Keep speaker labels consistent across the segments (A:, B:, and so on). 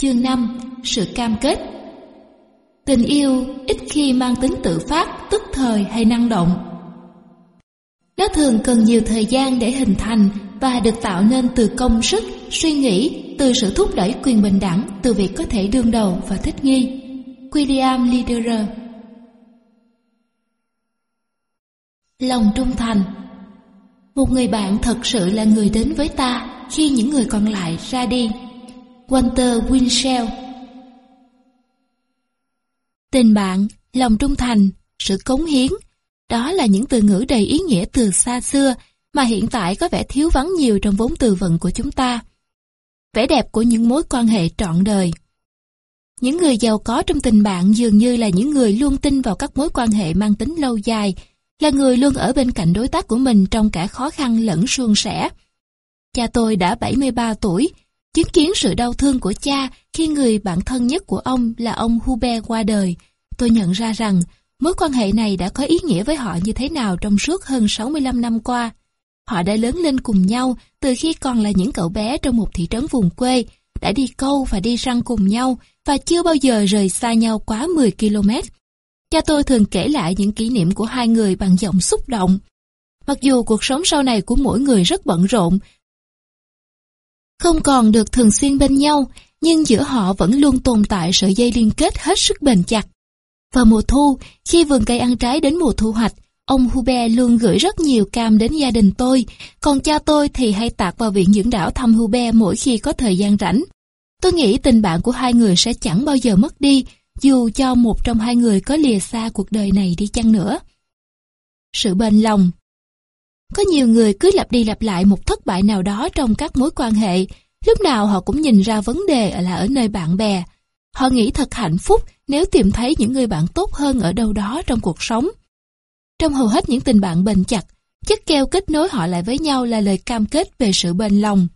A: Chương 5. Sự cam kết Tình yêu ít khi mang tính tự phát, tức thời hay năng động. Nó thường cần nhiều thời gian để hình thành và được tạo nên từ công sức, suy nghĩ, từ sự thúc đẩy quyền bình đẳng, từ việc có thể đương đầu và thích nghi. William Lederer Lòng trung thành Một người bạn thật sự là người đến với ta khi những người còn lại ra đi. Walter Winchell Tình bạn, lòng trung thành, sự cống hiến, đó là những từ ngữ đầy ý nghĩa từ xa xưa mà hiện tại có vẻ thiếu vắng nhiều trong vốn từ vựng của chúng ta. Vẻ đẹp của những mối quan hệ trọn đời. Những người giàu có trong tình bạn dường như là những người luôn tin vào các mối quan hệ mang tính lâu dài, là người luôn ở bên cạnh đối tác của mình trong cả khó khăn lẫn suôn sẻ. Cha tôi đã 73 tuổi, chứng kiến sự đau thương của cha khi người bạn thân nhất của ông là ông Hubert qua đời. Tôi nhận ra rằng mối quan hệ này đã có ý nghĩa với họ như thế nào trong suốt hơn 65 năm qua. Họ đã lớn lên cùng nhau từ khi còn là những cậu bé trong một thị trấn vùng quê, đã đi câu và đi săn cùng nhau và chưa bao giờ rời xa nhau quá 10 km. Cha tôi thường kể lại những kỷ niệm của hai người bằng giọng xúc động. Mặc dù cuộc sống sau này của mỗi người rất bận rộn, không còn được thường xuyên bên nhau, nhưng giữa họ vẫn luôn tồn tại sợi dây liên kết hết sức bền chặt. Vào mùa thu, khi vườn cây ăn trái đến mùa thu hoạch, ông Hubert luôn gửi rất nhiều cam đến gia đình tôi, còn cha tôi thì hay tạc vào viện dưỡng đảo thăm Hubert mỗi khi có thời gian rảnh. Tôi nghĩ tình bạn của hai người sẽ chẳng bao giờ mất đi, dù cho một trong hai người có lìa xa cuộc đời này đi chăng nữa. Sự bền lòng có nhiều người cứ lặp đi lặp lại một thất bại nào đó trong các mối quan hệ, lúc nào họ cũng nhìn ra vấn đề là ở nơi bạn bè. Họ nghĩ thật hạnh phúc nếu tìm thấy những người bạn tốt hơn ở đâu đó trong cuộc sống. Trong hầu hết những tình bạn bền chặt, chất keo kết nối họ lại với nhau là lời cam kết về sự bền lòng.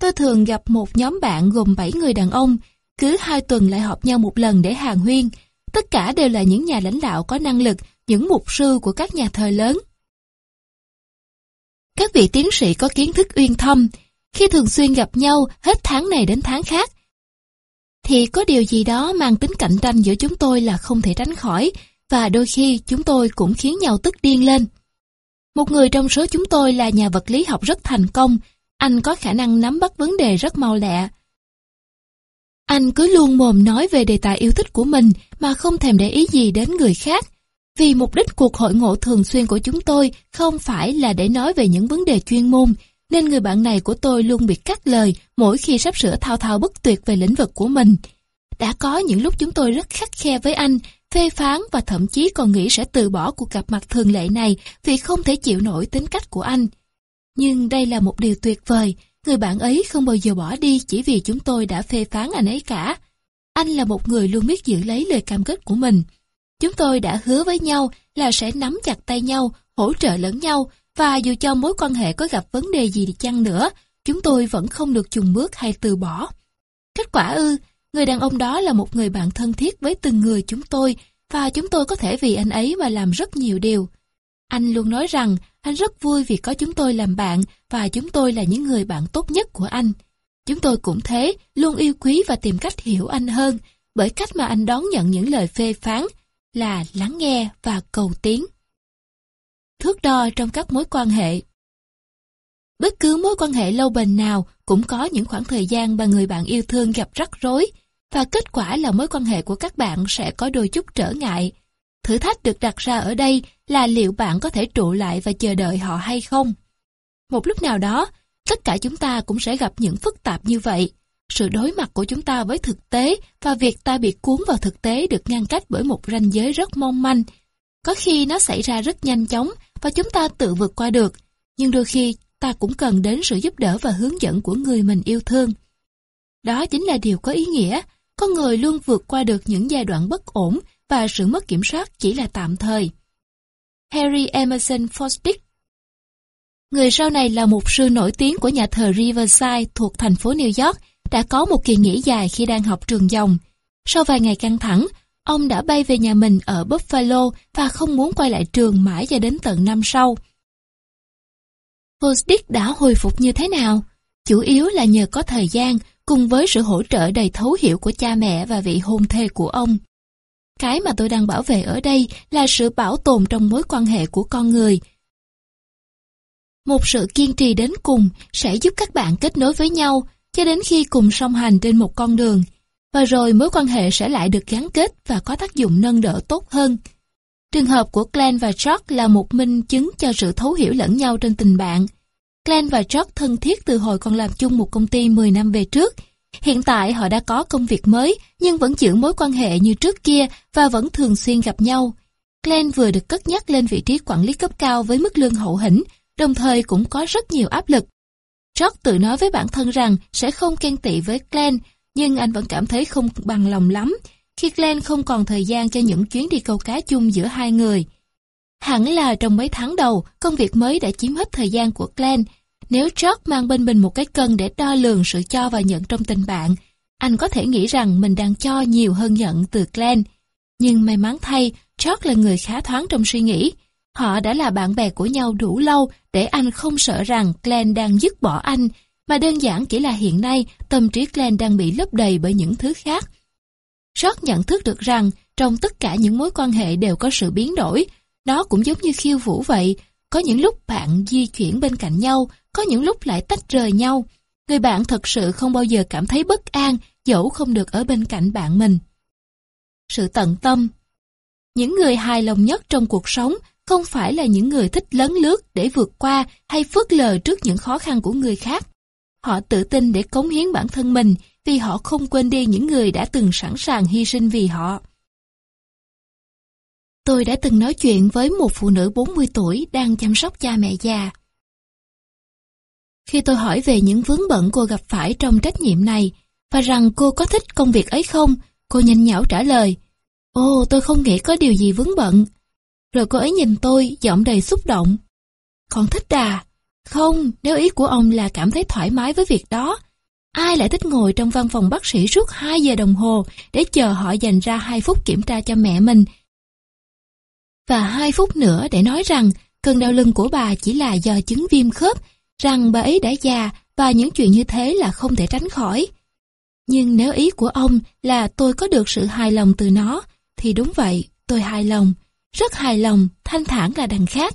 A: Tôi thường gặp một nhóm bạn gồm 7 người đàn ông, cứ hai tuần lại họp nhau một lần để hàng huyên. Tất cả đều là những nhà lãnh đạo có năng lực, những mục sư của các nhà thờ lớn. Các vị tiến sĩ có kiến thức uyên thâm, khi thường xuyên gặp nhau hết tháng này đến tháng khác, thì có điều gì đó mang tính cạnh tranh giữa chúng tôi là không thể tránh khỏi, và đôi khi chúng tôi cũng khiến nhau tức điên lên. Một người trong số chúng tôi là nhà vật lý học rất thành công, anh có khả năng nắm bắt vấn đề rất mau lẹ. Anh cứ luôn mồm nói về đề tài yêu thích của mình mà không thèm để ý gì đến người khác. Vì mục đích cuộc hội ngộ thường xuyên của chúng tôi không phải là để nói về những vấn đề chuyên môn, nên người bạn này của tôi luôn bị cắt lời mỗi khi sắp sửa thao thao bất tuyệt về lĩnh vực của mình. Đã có những lúc chúng tôi rất khắc khe với anh, phê phán và thậm chí còn nghĩ sẽ từ bỏ cuộc gặp mặt thường lệ này vì không thể chịu nổi tính cách của anh. Nhưng đây là một điều tuyệt vời, người bạn ấy không bao giờ bỏ đi chỉ vì chúng tôi đã phê phán anh ấy cả. Anh là một người luôn biết giữ lấy lời cam kết của mình. Chúng tôi đã hứa với nhau là sẽ nắm chặt tay nhau, hỗ trợ lẫn nhau, và dù cho mối quan hệ có gặp vấn đề gì chăng nữa, chúng tôi vẫn không được chùng bước hay từ bỏ. Kết quả ư, người đàn ông đó là một người bạn thân thiết với từng người chúng tôi, và chúng tôi có thể vì anh ấy mà làm rất nhiều điều. Anh luôn nói rằng anh rất vui vì có chúng tôi làm bạn và chúng tôi là những người bạn tốt nhất của anh. Chúng tôi cũng thế, luôn yêu quý và tìm cách hiểu anh hơn, bởi cách mà anh đón nhận những lời phê phán là lắng nghe và cầu tiến. Thước đo trong các mối quan hệ Bất cứ mối quan hệ lâu bền nào cũng có những khoảng thời gian mà người bạn yêu thương gặp rắc rối, và kết quả là mối quan hệ của các bạn sẽ có đôi chút trở ngại. Thử thách được đặt ra ở đây là liệu bạn có thể trụ lại và chờ đợi họ hay không. Một lúc nào đó, tất cả chúng ta cũng sẽ gặp những phức tạp như vậy. Sự đối mặt của chúng ta với thực tế và việc ta bị cuốn vào thực tế được ngăn cách bởi một ranh giới rất mong manh. Có khi nó xảy ra rất nhanh chóng và chúng ta tự vượt qua được, nhưng đôi khi ta cũng cần đến sự giúp đỡ và hướng dẫn của người mình yêu thương. Đó chính là điều có ý nghĩa, con người luôn vượt qua được những giai đoạn bất ổn và sự mất kiểm soát chỉ là tạm thời. Harry Emerson Fosdick Người sau này là một sư nổi tiếng của nhà thờ Riverside thuộc thành phố New York, đã có một kỳ nghỉ dài khi đang học trường dòng. Sau vài ngày căng thẳng, ông đã bay về nhà mình ở Buffalo và không muốn quay lại trường mãi cho đến tận năm sau. Fosdick đã hồi phục như thế nào? Chủ yếu là nhờ có thời gian, cùng với sự hỗ trợ đầy thấu hiểu của cha mẹ và vị hôn thê của ông. Cái mà tôi đang bảo vệ ở đây là sự bảo tồn trong mối quan hệ của con người. Một sự kiên trì đến cùng sẽ giúp các bạn kết nối với nhau cho đến khi cùng song hành trên một con đường, và rồi mối quan hệ sẽ lại được gắn kết và có tác dụng nâng đỡ tốt hơn. Trường hợp của Glenn và George là một minh chứng cho sự thấu hiểu lẫn nhau trên tình bạn. Glenn và George thân thiết từ hồi còn làm chung một công ty 10 năm về trước. Hiện tại họ đã có công việc mới nhưng vẫn giữ mối quan hệ như trước kia và vẫn thường xuyên gặp nhau. Glenn vừa được cất nhắc lên vị trí quản lý cấp cao với mức lương hậu hĩnh, đồng thời cũng có rất nhiều áp lực. George tự nói với bản thân rằng sẽ không ghen tị với Glenn, nhưng anh vẫn cảm thấy không bằng lòng lắm khi Glenn không còn thời gian cho những chuyến đi câu cá chung giữa hai người. Hẳn là trong mấy tháng đầu, công việc mới đã chiếm hết thời gian của Glenn. Nếu George mang bên mình một cái cân để đo lường sự cho và nhận trong tình bạn, anh có thể nghĩ rằng mình đang cho nhiều hơn nhận từ Glenn. Nhưng may mắn thay, George là người khá thoáng trong suy nghĩ. Họ đã là bạn bè của nhau đủ lâu để anh không sợ rằng Glenn đang dứt bỏ anh, mà đơn giản chỉ là hiện nay tâm trí Glenn đang bị lấp đầy bởi những thứ khác. Rót nhận thức được rằng trong tất cả những mối quan hệ đều có sự biến đổi, nó cũng giống như khiêu vũ vậy, có những lúc bạn di chuyển bên cạnh nhau, có những lúc lại tách rời nhau. Người bạn thật sự không bao giờ cảm thấy bất an dẫu không được ở bên cạnh bạn mình. Sự tận tâm Những người hài lòng nhất trong cuộc sống không phải là những người thích lấn lướt để vượt qua hay phớt lờ trước những khó khăn của người khác. Họ tự tin để cống hiến bản thân mình vì họ không quên đi những người đã từng sẵn sàng hy sinh vì họ. Tôi đã từng nói chuyện với một phụ nữ 40 tuổi đang chăm sóc cha mẹ già. Khi tôi hỏi về những vướng bận cô gặp phải trong trách nhiệm này và rằng cô có thích công việc ấy không, cô nhanh nhảu trả lời, Ồ, tôi không nghĩ có điều gì vướng bận. Rồi cô ấy nhìn tôi, giọng đầy xúc động. Còn thích à? Không, nếu ý của ông là cảm thấy thoải mái với việc đó. Ai lại thích ngồi trong văn phòng bác sĩ suốt 2 giờ đồng hồ để chờ họ dành ra 2 phút kiểm tra cho mẹ mình và 2 phút nữa để nói rằng cơn đau lưng của bà chỉ là do chứng viêm khớp, rằng bà ấy đã già và những chuyện như thế là không thể tránh khỏi. Nhưng nếu ý của ông là tôi có được sự hài lòng từ nó, thì đúng vậy, tôi hài lòng, rất hài lòng, thanh thản là đằng khác.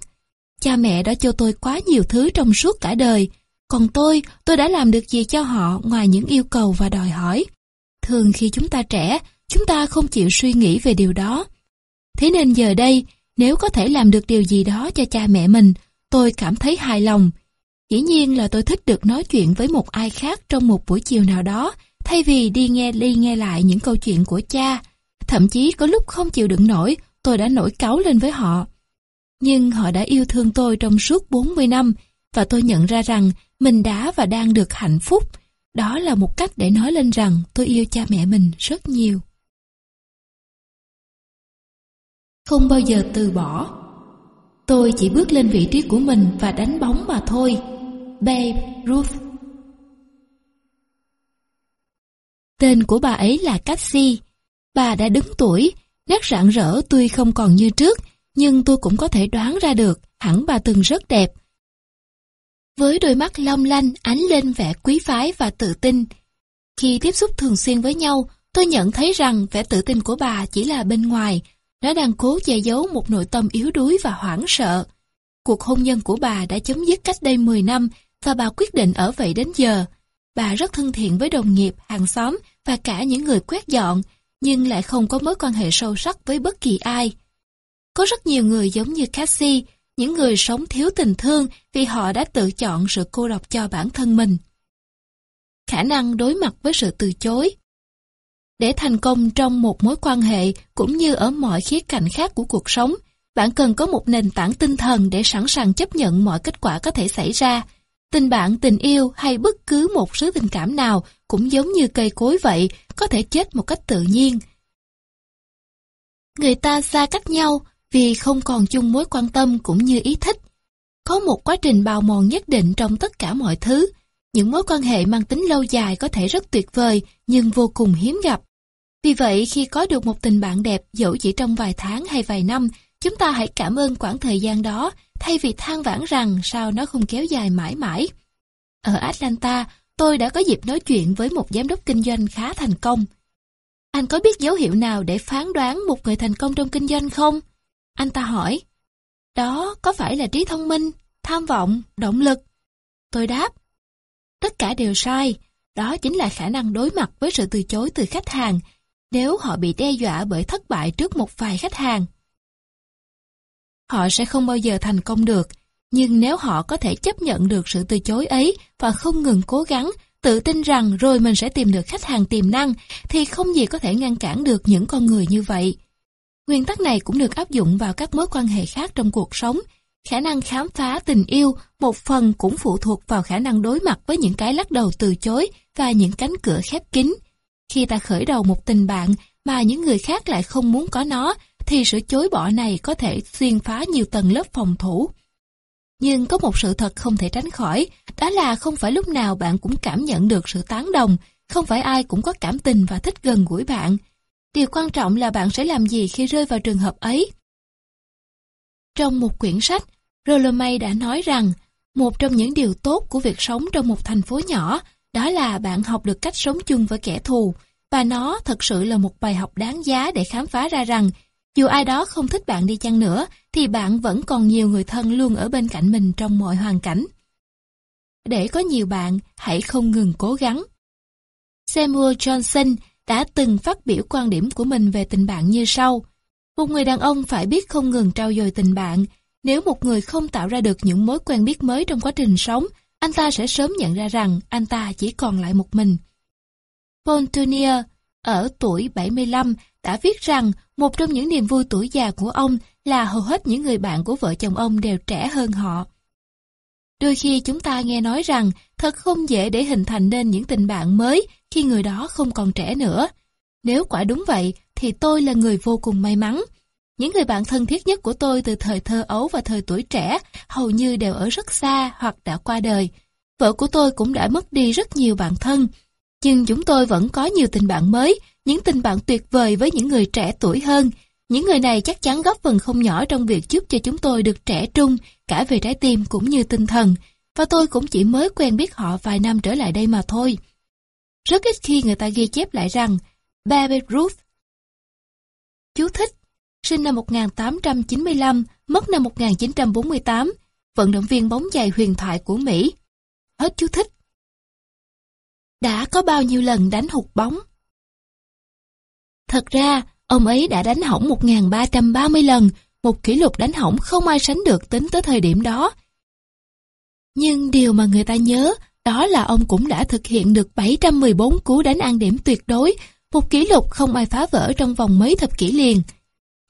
A: Cha mẹ đã cho tôi quá nhiều thứ trong suốt cả đời, còn tôi, tôi đã làm được gì cho họ ngoài những yêu cầu và đòi hỏi. Thường khi chúng ta trẻ, chúng ta không chịu suy nghĩ về điều đó. Thế nên giờ đây, nếu có thể làm được điều gì đó cho cha mẹ mình, tôi cảm thấy hài lòng. Dĩ nhiên là tôi thích được nói chuyện với một ai khác trong một buổi chiều nào đó, thay vì đi nghe đi nghe lại những câu chuyện của cha. Thậm chí có lúc không chịu đựng nổi, tôi đã nổi cáu lên với họ. Nhưng họ đã yêu thương tôi trong suốt 40 năm, và tôi nhận ra rằng mình đã và đang được hạnh phúc. Đó là một cách để nói lên rằng tôi yêu cha mẹ mình rất nhiều. Không bao giờ từ bỏ. Tôi chỉ bước lên vị trí của mình và đánh bóng mà thôi. Babe Ruth Tên của bà ấy là Cassie. Bà đã đứng tuổi, nét rạng rỡ tuy không còn như trước, nhưng tôi cũng có thể đoán ra được hẳn bà từng rất đẹp. Với đôi mắt long lanh ánh lên vẻ quý phái và tự tin. Khi tiếp xúc thường xuyên với nhau, tôi nhận thấy rằng vẻ tự tin của bà chỉ là bên ngoài, nó đang cố che giấu một nội tâm yếu đuối và hoảng sợ. Cuộc hôn nhân của bà đã chấm dứt cách đây 10 năm và bà quyết định ở vậy đến giờ. Bà rất thân thiện với đồng nghiệp, hàng xóm và cả những người quét dọn, nhưng lại không có mối quan hệ sâu sắc với bất kỳ ai. Có rất nhiều người giống như Cassie, những người sống thiếu tình thương vì họ đã tự chọn sự cô độc cho bản thân mình. Khả năng đối mặt với sự từ chối để thành công trong một mối quan hệ cũng như ở mọi khía cạnh khác của cuộc sống, bạn cần có một nền tảng tinh thần để sẵn sàng chấp nhận mọi kết quả có thể xảy ra. Tình bạn, tình yêu hay bất cứ một số tình cảm nào cũng giống như cây cối vậy, có thể chết một cách tự nhiên. Người ta xa cách nhau vì không còn chung mối quan tâm cũng như ý thích. Có một quá trình bào mòn nhất định trong tất cả mọi thứ. Những mối quan hệ mang tính lâu dài có thể rất tuyệt vời nhưng vô cùng hiếm gặp. Vì vậy, khi có được một tình bạn đẹp dẫu chỉ trong vài tháng hay vài năm, chúng ta hãy cảm ơn quãng thời gian đó thay vì than vãn rằng sao nó không kéo dài mãi mãi. Ở Atlanta, tôi đã có dịp nói chuyện với một giám đốc kinh doanh khá thành công. Anh có biết dấu hiệu nào để phán đoán một người thành công trong kinh doanh không? Anh ta hỏi. Đó có phải là trí thông minh, tham vọng, động lực? Tôi đáp. Tất cả đều sai. Đó chính là khả năng đối mặt với sự từ chối từ khách hàng nếu họ bị đe dọa bởi thất bại trước một vài khách hàng. Họ sẽ không bao giờ thành công được, nhưng nếu họ có thể chấp nhận được sự từ chối ấy và không ngừng cố gắng, tự tin rằng rồi mình sẽ tìm được khách hàng tiềm năng, thì không gì có thể ngăn cản được những con người như vậy. Nguyên tắc này cũng được áp dụng vào các mối quan hệ khác trong cuộc sống. Khả năng khám phá tình yêu một phần cũng phụ thuộc vào khả năng đối mặt với những cái lắc đầu từ chối và những cánh cửa khép kín. Khi ta khởi đầu một tình bạn mà những người khác lại không muốn có nó, thì sự chối bỏ này có thể xuyên phá nhiều tầng lớp phòng thủ. Nhưng có một sự thật không thể tránh khỏi, đó là không phải lúc nào bạn cũng cảm nhận được sự tán đồng, không phải ai cũng có cảm tình và thích gần gũi bạn. Điều quan trọng là bạn sẽ làm gì khi rơi vào trường hợp ấy. Trong một quyển sách, Rolomay đã nói rằng, một trong những điều tốt của việc sống trong một thành phố nhỏ đó là bạn học được cách sống chung với kẻ thù, và nó thật sự là một bài học đáng giá để khám phá ra rằng dù ai đó không thích bạn đi chăng nữa, thì bạn vẫn còn nhiều người thân luôn ở bên cạnh mình trong mọi hoàn cảnh. Để có nhiều bạn, hãy không ngừng cố gắng. Samuel Johnson đã từng phát biểu quan điểm của mình về tình bạn như sau. Một người đàn ông phải biết không ngừng trao dồi tình bạn. Nếu một người không tạo ra được những mối quen biết mới trong quá trình sống, anh ta sẽ sớm nhận ra rằng anh ta chỉ còn lại một mình. Paul ở tuổi 75, đã viết rằng một trong những niềm vui tuổi già của ông là hầu hết những người bạn của vợ chồng ông đều trẻ hơn họ. Đôi khi chúng ta nghe nói rằng thật không dễ để hình thành nên những tình bạn mới khi người đó không còn trẻ nữa. Nếu quả đúng vậy thì tôi là người vô cùng may mắn. Những người bạn thân thiết nhất của tôi từ thời thơ ấu và thời tuổi trẻ hầu như đều ở rất xa hoặc đã qua đời. Vợ của tôi cũng đã mất đi rất nhiều bạn thân. Nhưng chúng tôi vẫn có nhiều tình bạn mới, những tình bạn tuyệt vời với những người trẻ tuổi hơn. Những người này chắc chắn góp phần không nhỏ trong việc giúp cho chúng tôi được trẻ trung, cả về trái tim cũng như tinh thần. Và tôi cũng chỉ mới quen biết họ vài năm trở lại đây mà thôi. Rất ít khi người ta ghi chép lại rằng Babe Ruth Chú thích Sinh năm 1895, mất năm 1948, vận động viên bóng chày huyền thoại của Mỹ. Hết chú thích. Đã có bao nhiêu lần đánh hụt bóng? Thật ra, ông ấy đã đánh hỏng 1.330 lần, một kỷ lục đánh hỏng không ai sánh được tính tới thời điểm đó. Nhưng điều mà người ta nhớ đó là ông cũng đã thực hiện được 714 cú đánh ăn điểm tuyệt đối, một kỷ lục không ai phá vỡ trong vòng mấy thập kỷ liền.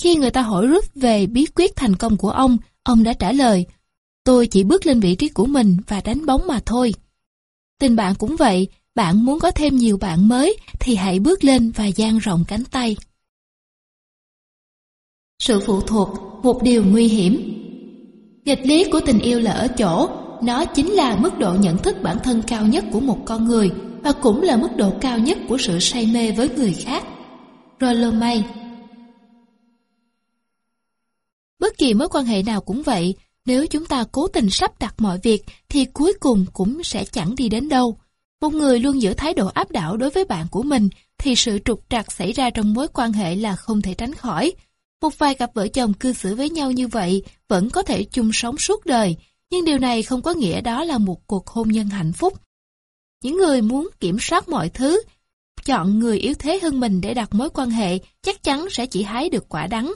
A: Khi người ta hỏi rút về bí quyết thành công của ông, ông đã trả lời, tôi chỉ bước lên vị trí của mình và đánh bóng mà thôi. Tình bạn cũng vậy, bạn muốn có thêm nhiều bạn mới thì hãy bước lên và dang rộng cánh tay. Sự phụ thuộc, một điều nguy hiểm. Nghịch lý của tình yêu là ở chỗ, nó chính là mức độ nhận thức bản thân cao nhất của một con người và cũng là mức độ cao nhất của sự say mê với người khác. Rollo May Bất kỳ mối quan hệ nào cũng vậy, nếu chúng ta cố tình sắp đặt mọi việc thì cuối cùng cũng sẽ chẳng đi đến đâu. Một người luôn giữ thái độ áp đảo đối với bạn của mình thì sự trục trặc xảy ra trong mối quan hệ là không thể tránh khỏi. Một vài cặp vợ chồng cư xử với nhau như vậy vẫn có thể chung sống suốt đời, nhưng điều này không có nghĩa đó là một cuộc hôn nhân hạnh phúc. Những người muốn kiểm soát mọi thứ, chọn người yếu thế hơn mình để đặt mối quan hệ chắc chắn sẽ chỉ hái được quả đắng.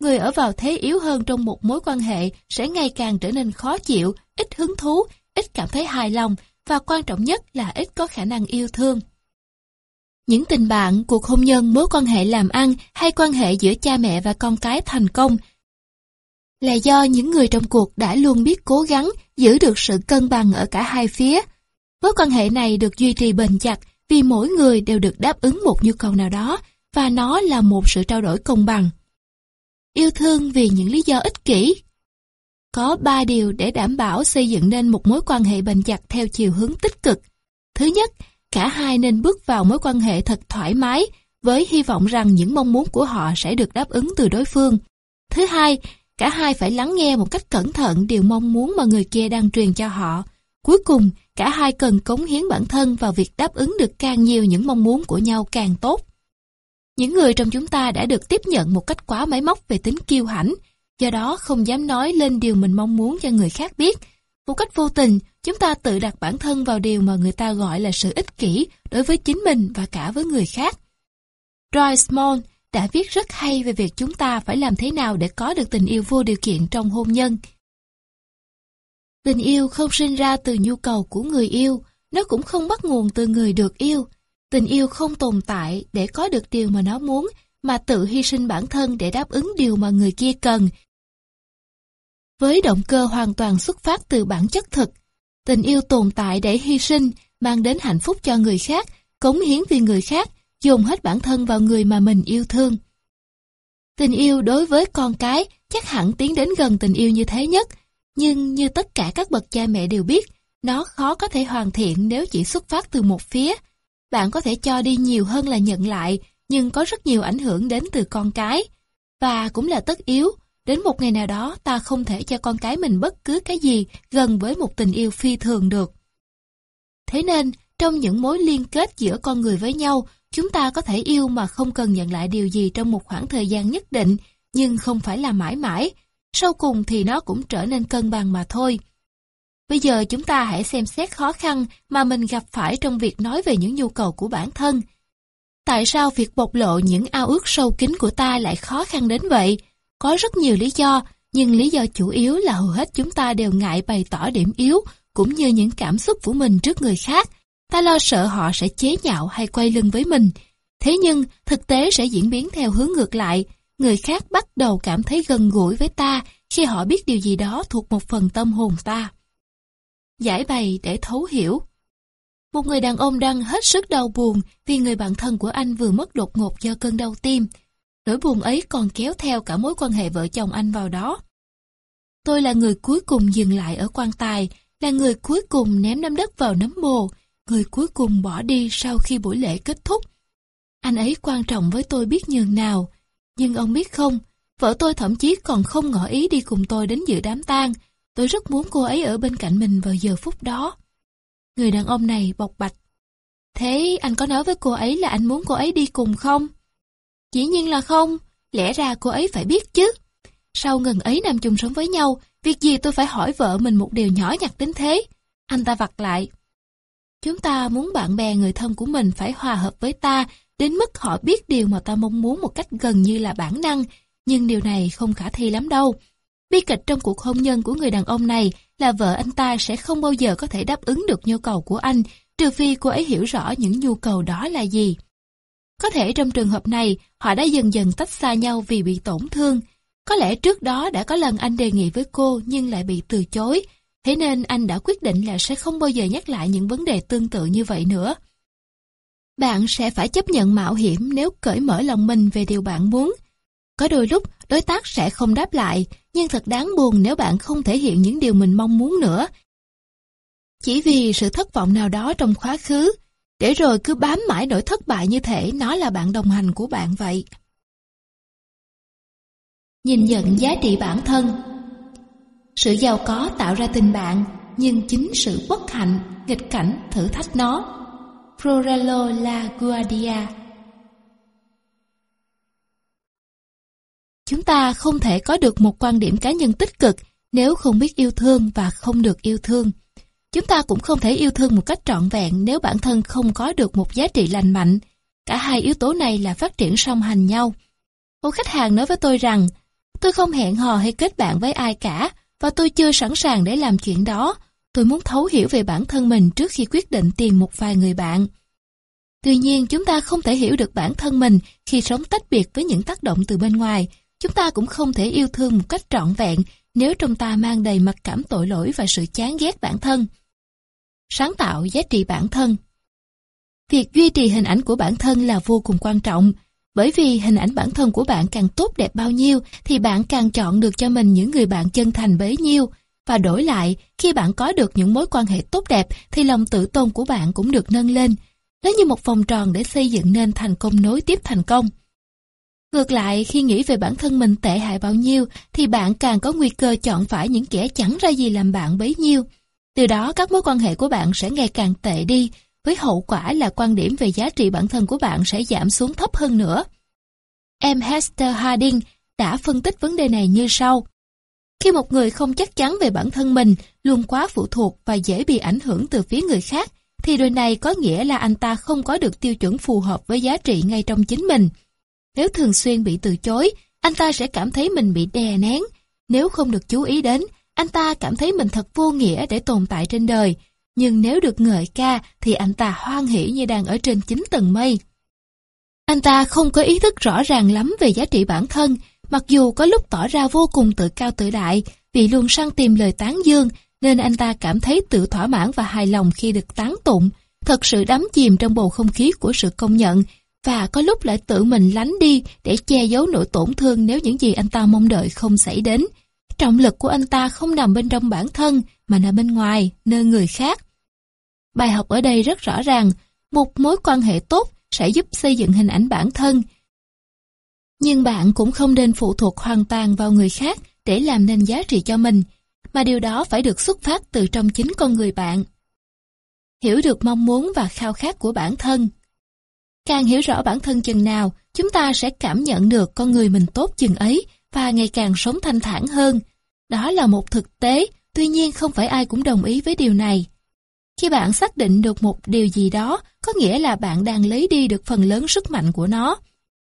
A: Người ở vào thế yếu hơn trong một mối quan hệ sẽ ngày càng trở nên khó chịu, ít hứng thú, ít cảm thấy hài lòng và quan trọng nhất là ít có khả năng yêu thương. Những tình bạn, cuộc hôn nhân, mối quan hệ làm ăn hay quan hệ giữa cha mẹ và con cái thành công là do những người trong cuộc đã luôn biết cố gắng giữ được sự cân bằng ở cả hai phía. Mối quan hệ này được duy trì bền chặt vì mỗi người đều được đáp ứng một nhu cầu nào đó và nó là một sự trao đổi công bằng. Yêu thương vì những lý do ích kỷ có ba điều để đảm bảo xây dựng nên một mối quan hệ bền chặt theo chiều hướng tích cực. Thứ nhất, cả hai nên bước vào mối quan hệ thật thoải mái, với hy vọng rằng những mong muốn của họ sẽ được đáp ứng từ đối phương. Thứ hai, cả hai phải lắng nghe một cách cẩn thận điều mong muốn mà người kia đang truyền cho họ. Cuối cùng, cả hai cần cống hiến bản thân vào việc đáp ứng được càng nhiều những mong muốn của nhau càng tốt. Những người trong chúng ta đã được tiếp nhận một cách quá máy móc về tính kiêu hãnh, do đó không dám nói lên điều mình mong muốn cho người khác biết. Một cách vô tình, chúng ta tự đặt bản thân vào điều mà người ta gọi là sự ích kỷ đối với chính mình và cả với người khác. Roy Small đã viết rất hay về việc chúng ta phải làm thế nào để có được tình yêu vô điều kiện trong hôn nhân. Tình yêu không sinh ra từ nhu cầu của người yêu, nó cũng không bắt nguồn từ người được yêu. Tình yêu không tồn tại để có được điều mà nó muốn, mà tự hy sinh bản thân để đáp ứng điều mà người kia cần. Với động cơ hoàn toàn xuất phát từ bản chất thực, tình yêu tồn tại để hy sinh, mang đến hạnh phúc cho người khác, cống hiến vì người khác, dùng hết bản thân vào người mà mình yêu thương. Tình yêu đối với con cái chắc hẳn tiến đến gần tình yêu như thế nhất, nhưng như tất cả các bậc cha mẹ đều biết, nó khó có thể hoàn thiện nếu chỉ xuất phát từ một phía. Bạn có thể cho đi nhiều hơn là nhận lại, nhưng có rất nhiều ảnh hưởng đến từ con cái. Và cũng là tất yếu, đến một ngày nào đó ta không thể cho con cái mình bất cứ cái gì gần với một tình yêu phi thường được. Thế nên, trong những mối liên kết giữa con người với nhau, chúng ta có thể yêu mà không cần nhận lại điều gì trong một khoảng thời gian nhất định, nhưng không phải là mãi mãi. Sau cùng thì nó cũng trở nên cân bằng mà thôi. Bây giờ chúng ta hãy xem xét khó khăn mà mình gặp phải trong việc nói về những nhu cầu của bản thân. Tại sao việc bộc lộ những ao ước sâu kín của ta lại khó khăn đến vậy? Có rất nhiều lý do, nhưng lý do chủ yếu là hầu hết chúng ta đều ngại bày tỏ điểm yếu, cũng như những cảm xúc của mình trước người khác. Ta lo sợ họ sẽ chế nhạo hay quay lưng với mình. Thế nhưng, thực tế sẽ diễn biến theo hướng ngược lại. Người khác bắt đầu cảm thấy gần gũi với ta khi họ biết điều gì đó thuộc một phần tâm hồn ta giải bày để thấu hiểu. Một người đàn ông đang hết sức đau buồn vì người bạn thân của anh vừa mất đột ngột do cơn đau tim. Nỗi buồn ấy còn kéo theo cả mối quan hệ vợ chồng anh vào đó. Tôi là người cuối cùng dừng lại ở quan tài, là người cuối cùng ném nắm đất vào nấm mồ, người cuối cùng bỏ đi sau khi buổi lễ kết thúc. Anh ấy quan trọng với tôi biết nhường nào, nhưng ông biết không, vợ tôi thậm chí còn không ngỏ ý đi cùng tôi đến dự đám tang, Tôi rất muốn cô ấy ở bên cạnh mình vào giờ phút đó. Người đàn ông này bộc bạch. Thế anh có nói với cô ấy là anh muốn cô ấy đi cùng không? Dĩ nhiên là không, lẽ ra cô ấy phải biết chứ. Sau ngần ấy năm chung sống với nhau, việc gì tôi phải hỏi vợ mình một điều nhỏ nhặt đến thế? Anh ta vặt lại. Chúng ta muốn bạn bè người thân của mình phải hòa hợp với ta đến mức họ biết điều mà ta mong muốn một cách gần như là bản năng, nhưng điều này không khả thi lắm đâu. Bi kịch trong cuộc hôn nhân của người đàn ông này là vợ anh ta sẽ không bao giờ có thể đáp ứng được nhu cầu của anh, trừ phi cô ấy hiểu rõ những nhu cầu đó là gì. Có thể trong trường hợp này, họ đã dần dần tách xa nhau vì bị tổn thương. Có lẽ trước đó đã có lần anh đề nghị với cô nhưng lại bị từ chối, thế nên anh đã quyết định là sẽ không bao giờ nhắc lại những vấn đề tương tự như vậy nữa. Bạn sẽ phải chấp nhận mạo hiểm nếu cởi mở lòng mình về điều bạn muốn. Có đôi lúc, đối tác sẽ không đáp lại, nhưng thật đáng buồn nếu bạn không thể hiện những điều mình mong muốn nữa. Chỉ vì sự thất vọng nào đó trong quá khứ, để rồi cứ bám mãi nỗi thất bại như thể nó là bạn đồng hành của bạn vậy. Nhìn nhận giá trị bản thân Sự giàu có tạo ra tình bạn, nhưng chính sự bất hạnh, nghịch cảnh thử thách nó. Florello La Guardia Chúng ta không thể có được một quan điểm cá nhân tích cực nếu không biết yêu thương và không được yêu thương. Chúng ta cũng không thể yêu thương một cách trọn vẹn nếu bản thân không có được một giá trị lành mạnh. Cả hai yếu tố này là phát triển song hành nhau. Một khách hàng nói với tôi rằng, tôi không hẹn hò hay kết bạn với ai cả, và tôi chưa sẵn sàng để làm chuyện đó. Tôi muốn thấu hiểu về bản thân mình trước khi quyết định tìm một vài người bạn. Tuy nhiên, chúng ta không thể hiểu được bản thân mình khi sống tách biệt với những tác động từ bên ngoài, Chúng ta cũng không thể yêu thương một cách trọn vẹn nếu trong ta mang đầy mặc cảm tội lỗi và sự chán ghét bản thân. Sáng tạo giá trị bản thân Việc duy trì hình ảnh của bản thân là vô cùng quan trọng, bởi vì hình ảnh bản thân của bạn càng tốt đẹp bao nhiêu thì bạn càng chọn được cho mình những người bạn chân thành bấy nhiêu. Và đổi lại, khi bạn có được những mối quan hệ tốt đẹp thì lòng tự tôn của bạn cũng được nâng lên. Nó như một vòng tròn để xây dựng nên thành công nối tiếp thành công. Ngược lại, khi nghĩ về bản thân mình tệ hại bao nhiêu, thì bạn càng có nguy cơ chọn phải những kẻ chẳng ra gì làm bạn bấy nhiêu. Từ đó các mối quan hệ của bạn sẽ ngày càng tệ đi, với hậu quả là quan điểm về giá trị bản thân của bạn sẽ giảm xuống thấp hơn nữa. Em Hester Harding đã phân tích vấn đề này như sau. Khi một người không chắc chắn về bản thân mình, luôn quá phụ thuộc và dễ bị ảnh hưởng từ phía người khác, thì điều này có nghĩa là anh ta không có được tiêu chuẩn phù hợp với giá trị ngay trong chính mình. Nếu thường xuyên bị từ chối, anh ta sẽ cảm thấy mình bị đè nén. Nếu không được chú ý đến, anh ta cảm thấy mình thật vô nghĩa để tồn tại trên đời. Nhưng nếu được ngợi ca thì anh ta hoan hỷ như đang ở trên chín tầng mây. Anh ta không có ý thức rõ ràng lắm về giá trị bản thân, mặc dù có lúc tỏ ra vô cùng tự cao tự đại, vì luôn săn tìm lời tán dương, nên anh ta cảm thấy tự thỏa mãn và hài lòng khi được tán tụng, thật sự đắm chìm trong bầu không khí của sự công nhận, và có lúc lại tự mình lánh đi để che giấu nỗi tổn thương nếu những gì anh ta mong đợi không xảy đến. Trọng lực của anh ta không nằm bên trong bản thân, mà nằm bên ngoài, nơi người khác. Bài học ở đây rất rõ ràng, một mối quan hệ tốt sẽ giúp xây dựng hình ảnh bản thân. Nhưng bạn cũng không nên phụ thuộc hoàn toàn vào người khác để làm nên giá trị cho mình, mà điều đó phải được xuất phát từ trong chính con người bạn. Hiểu được mong muốn và khao khát của bản thân. Càng hiểu rõ bản thân chừng nào, chúng ta sẽ cảm nhận được con người mình tốt chừng ấy và ngày càng sống thanh thản hơn. Đó là một thực tế, tuy nhiên không phải ai cũng đồng ý với điều này. Khi bạn xác định được một điều gì đó, có nghĩa là bạn đang lấy đi được phần lớn sức mạnh của nó.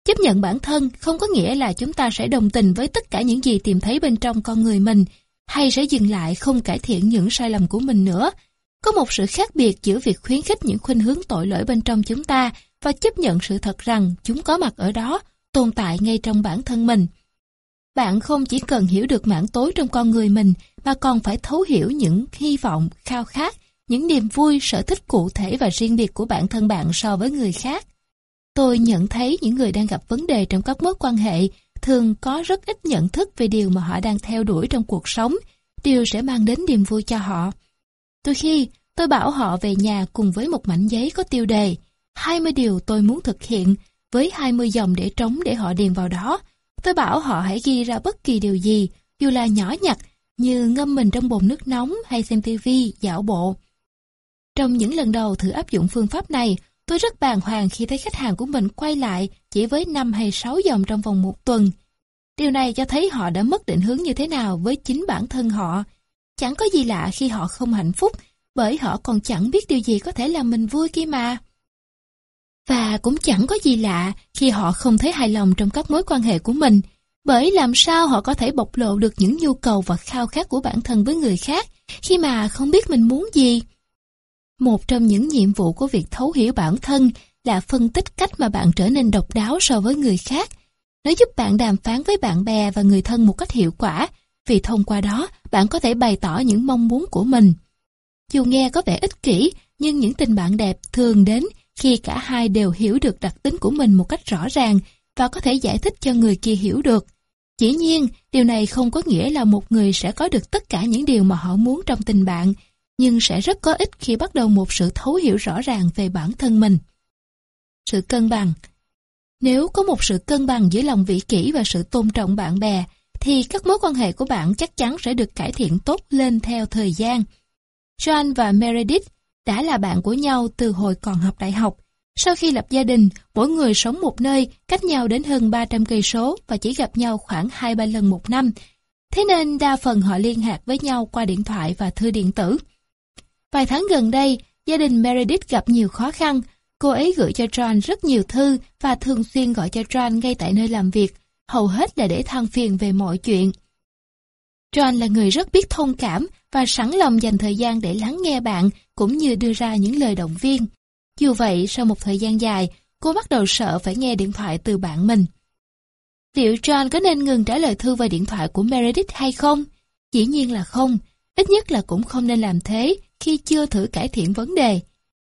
A: Chấp nhận bản thân không có nghĩa là chúng ta sẽ đồng tình với tất cả những gì tìm thấy bên trong con người mình, hay sẽ dừng lại không cải thiện những sai lầm của mình nữa. Có một sự khác biệt giữa việc khuyến khích những khuynh hướng tội lỗi bên trong chúng ta và chấp nhận sự thật rằng chúng có mặt ở đó, tồn tại ngay trong bản thân mình. Bạn không chỉ cần hiểu được mảng tối trong con người mình, mà còn phải thấu hiểu những hy vọng, khao khát, những niềm vui, sở thích cụ thể và riêng biệt của bản thân bạn so với người khác. Tôi nhận thấy những người đang gặp vấn đề trong các mối quan hệ thường có rất ít nhận thức về điều mà họ đang theo đuổi trong cuộc sống, điều sẽ mang đến niềm vui cho họ. Đôi khi, tôi bảo họ về nhà cùng với một mảnh giấy có tiêu đề 20 điều tôi muốn thực hiện với 20 dòng để trống để họ điền vào đó. Tôi bảo họ hãy ghi ra bất kỳ điều gì, dù là nhỏ nhặt, như ngâm mình trong bồn nước nóng hay xem tivi, dạo bộ. Trong những lần đầu thử áp dụng phương pháp này, tôi rất bàng hoàng khi thấy khách hàng của mình quay lại chỉ với 5 hay 6 dòng trong vòng một tuần. Điều này cho thấy họ đã mất định hướng như thế nào với chính bản thân họ. Chẳng có gì lạ khi họ không hạnh phúc, bởi họ còn chẳng biết điều gì có thể làm mình vui kia mà. Và cũng chẳng có gì lạ khi họ không thấy hài lòng trong các mối quan hệ của mình, bởi làm sao họ có thể bộc lộ được những nhu cầu và khao khát của bản thân với người khác khi mà không biết mình muốn gì. Một trong những nhiệm vụ của việc thấu hiểu bản thân là phân tích cách mà bạn trở nên độc đáo so với người khác. Nó giúp bạn đàm phán với bạn bè và người thân một cách hiệu quả, vì thông qua đó bạn có thể bày tỏ những mong muốn của mình. Dù nghe có vẻ ích kỷ, nhưng những tình bạn đẹp thường đến khi cả hai đều hiểu được đặc tính của mình một cách rõ ràng và có thể giải thích cho người kia hiểu được. Chỉ nhiên, điều này không có nghĩa là một người sẽ có được tất cả những điều mà họ muốn trong tình bạn, nhưng sẽ rất có ích khi bắt đầu một sự thấu hiểu rõ ràng về bản thân mình. Sự cân bằng Nếu có một sự cân bằng giữa lòng vị kỷ và sự tôn trọng bạn bè, thì các mối quan hệ của bạn chắc chắn sẽ được cải thiện tốt lên theo thời gian. John và Meredith đã là bạn của nhau từ hồi còn học đại học. Sau khi lập gia đình, mỗi người sống một nơi, cách nhau đến hơn 300 cây số và chỉ gặp nhau khoảng 2-3 lần một năm. Thế nên đa phần họ liên lạc với nhau qua điện thoại và thư điện tử. Vài tháng gần đây, gia đình Meredith gặp nhiều khó khăn. Cô ấy gửi cho John rất nhiều thư và thường xuyên gọi cho John ngay tại nơi làm việc, hầu hết là để than phiền về mọi chuyện. John là người rất biết thông cảm và sẵn lòng dành thời gian để lắng nghe bạn cũng như đưa ra những lời động viên. Dù vậy, sau một thời gian dài, cô bắt đầu sợ phải nghe điện thoại từ bạn mình. Liệu John có nên ngừng trả lời thư và điện thoại của Meredith hay không? Dĩ nhiên là không, ít nhất là cũng không nên làm thế khi chưa thử cải thiện vấn đề.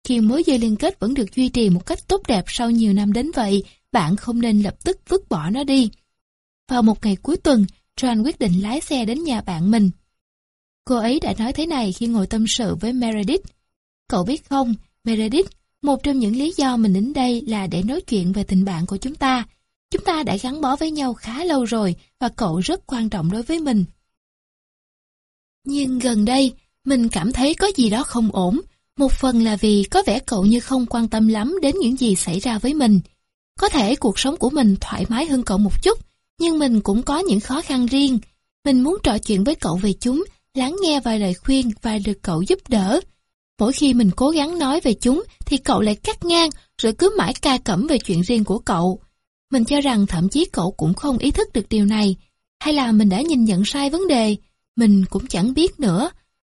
A: Khi mối dây liên kết vẫn được duy trì một cách tốt đẹp sau nhiều năm đến vậy, bạn không nên lập tức vứt bỏ nó đi. Vào một ngày cuối tuần, John quyết định lái xe đến nhà bạn mình. Cô ấy đã nói thế này khi ngồi tâm sự với Meredith. Cậu biết không, Meredith, một trong những lý do mình đến đây là để nói chuyện về tình bạn của chúng ta. Chúng ta đã gắn bó với nhau khá lâu rồi và cậu rất quan trọng đối với mình. Nhưng gần đây, Mình cảm thấy có gì đó không ổn, một phần là vì có vẻ cậu như không quan tâm lắm đến những gì xảy ra với mình. Có thể cuộc sống của mình thoải mái hơn cậu một chút, nhưng mình cũng có những khó khăn riêng. Mình muốn trò chuyện với cậu về chúng, lắng nghe vài lời khuyên và được cậu giúp đỡ. Mỗi khi mình cố gắng nói về chúng thì cậu lại cắt ngang rồi cứ mãi ca cẩm về chuyện riêng của cậu. Mình cho rằng thậm chí cậu cũng không ý thức được điều này. Hay là mình đã nhìn nhận sai vấn đề? Mình cũng chẳng biết nữa.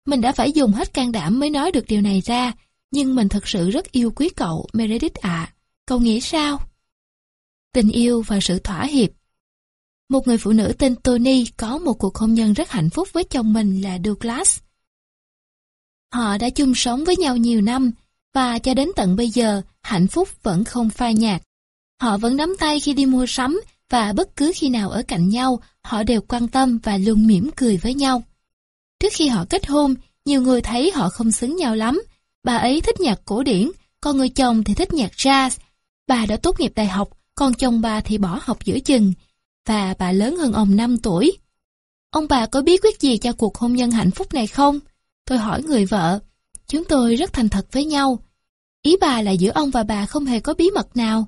A: Mình đã phải dùng hết can đảm mới nói được điều này ra, nhưng mình thật sự rất yêu quý cậu, Meredith ạ. Cậu nghĩ sao? Tình yêu và sự thỏa hiệp một người phụ nữ tên Tony có một cuộc hôn nhân rất hạnh phúc với chồng mình là Douglas. Họ đã chung sống với nhau nhiều năm, và cho đến tận bây giờ, hạnh phúc vẫn không phai nhạt. Họ vẫn nắm tay khi đi mua sắm, và bất cứ khi nào ở cạnh nhau, họ đều quan tâm và luôn mỉm cười với nhau. Trước khi họ kết hôn, nhiều người thấy họ không xứng nhau lắm. Bà ấy thích nhạc cổ điển, còn người chồng thì thích nhạc jazz. Bà đã tốt nghiệp đại học, còn chồng bà thì bỏ học giữa chừng. Và bà lớn hơn ông 5 tuổi. Ông bà có bí quyết gì cho cuộc hôn nhân hạnh phúc này không? Tôi hỏi người vợ. Chúng tôi rất thành thật với nhau. Ý bà là giữa ông và bà không hề có bí mật nào.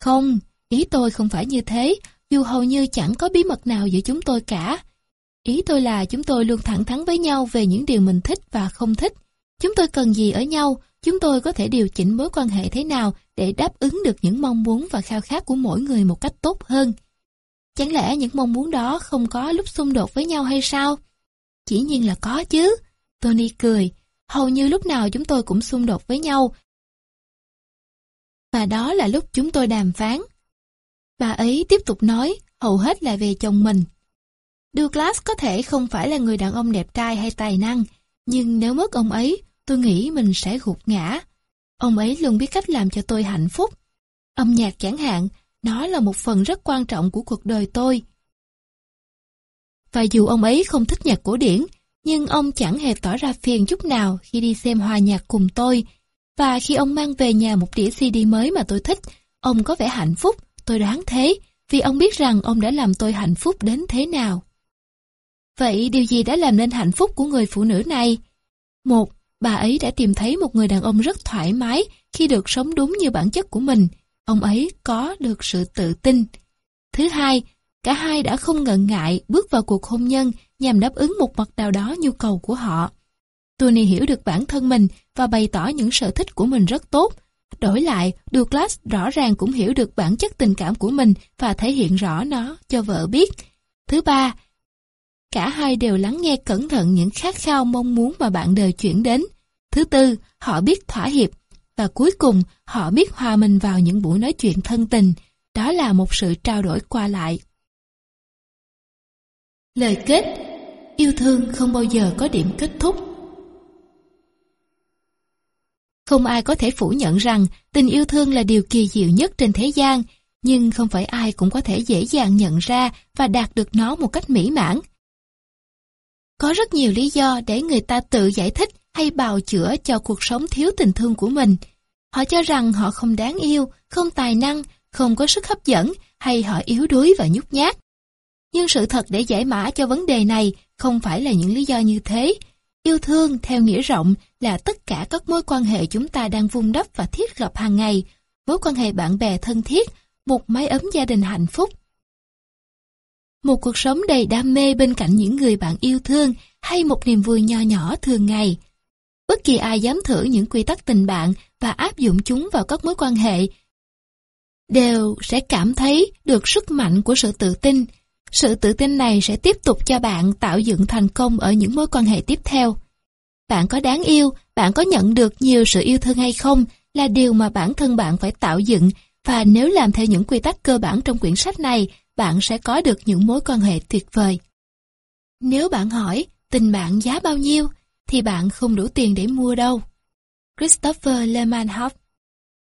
A: Không, ý tôi không phải như thế, dù hầu như chẳng có bí mật nào giữa chúng tôi cả. Ý tôi là chúng tôi luôn thẳng thắn với nhau về những điều mình thích và không thích. Chúng tôi cần gì ở nhau, chúng tôi có thể điều chỉnh mối quan hệ thế nào để đáp ứng được những mong muốn và khao khát của mỗi người một cách tốt hơn. Chẳng lẽ những mong muốn đó không có lúc xung đột với nhau hay sao? Chỉ nhiên là có chứ. Tony cười. Hầu như lúc nào chúng tôi cũng xung đột với nhau. Và đó là lúc chúng tôi đàm phán. Bà ấy tiếp tục nói, hầu hết là về chồng mình. Douglas có thể không phải là người đàn ông đẹp trai hay tài năng, nhưng nếu mất ông ấy, tôi nghĩ mình sẽ gục ngã. Ông ấy luôn biết cách làm cho tôi hạnh phúc. Âm nhạc chẳng hạn, nó là một phần rất quan trọng của cuộc đời tôi. Và dù ông ấy không thích nhạc cổ điển, nhưng ông chẳng hề tỏ ra phiền chút nào khi đi xem hòa nhạc cùng tôi. Và khi ông mang về nhà một đĩa CD mới mà tôi thích, ông có vẻ hạnh phúc, tôi đoán thế, vì ông biết rằng ông đã làm tôi hạnh phúc đến thế nào. Vậy điều gì đã làm nên hạnh phúc của người phụ nữ này? Một, bà ấy đã tìm thấy một người đàn ông rất thoải mái khi được sống đúng như bản chất của mình. Ông ấy có được sự tự tin. Thứ hai, cả hai đã không ngần ngại bước vào cuộc hôn nhân nhằm đáp ứng một mặt nào đó nhu cầu của họ. Tony hiểu được bản thân mình và bày tỏ những sở thích của mình rất tốt. Đổi lại, Douglas rõ ràng cũng hiểu được bản chất tình cảm của mình và thể hiện rõ nó cho vợ biết. Thứ ba, Cả hai đều lắng nghe cẩn thận những khát khao mong muốn mà bạn đời chuyển đến. Thứ tư, họ biết thỏa hiệp. Và cuối cùng, họ biết hòa mình vào những buổi nói chuyện thân tình. Đó là một sự trao đổi qua lại. Lời kết Yêu thương không bao giờ có điểm kết thúc. Không ai có thể phủ nhận rằng tình yêu thương là điều kỳ diệu nhất trên thế gian, nhưng không phải ai cũng có thể dễ dàng nhận ra và đạt được nó một cách mỹ mãn. Có rất nhiều lý do để người ta tự giải thích hay bào chữa cho cuộc sống thiếu tình thương của mình. Họ cho rằng họ không đáng yêu, không tài năng, không có sức hấp dẫn hay họ yếu đuối và nhút nhát. Nhưng sự thật để giải mã cho vấn đề này không phải là những lý do như thế. Yêu thương theo nghĩa rộng là tất cả các mối quan hệ chúng ta đang vun đắp và thiết lập hàng ngày, mối quan hệ bạn bè thân thiết, một mái ấm gia đình hạnh phúc, một cuộc sống đầy đam mê bên cạnh những người bạn yêu thương hay một niềm vui nho nhỏ thường ngày. Bất kỳ ai dám thử những quy tắc tình bạn và áp dụng chúng vào các mối quan hệ đều sẽ cảm thấy được sức mạnh của sự tự tin. Sự tự tin này sẽ tiếp tục cho bạn tạo dựng thành công ở những mối quan hệ tiếp theo. Bạn có đáng yêu, bạn có nhận được nhiều sự yêu thương hay không là điều mà bản thân bạn phải tạo dựng và nếu làm theo những quy tắc cơ bản trong quyển sách này bạn sẽ có được những mối quan hệ tuyệt vời. Nếu bạn hỏi tình bạn giá bao nhiêu, thì bạn không đủ tiền để mua đâu. Christopher Lemanhoff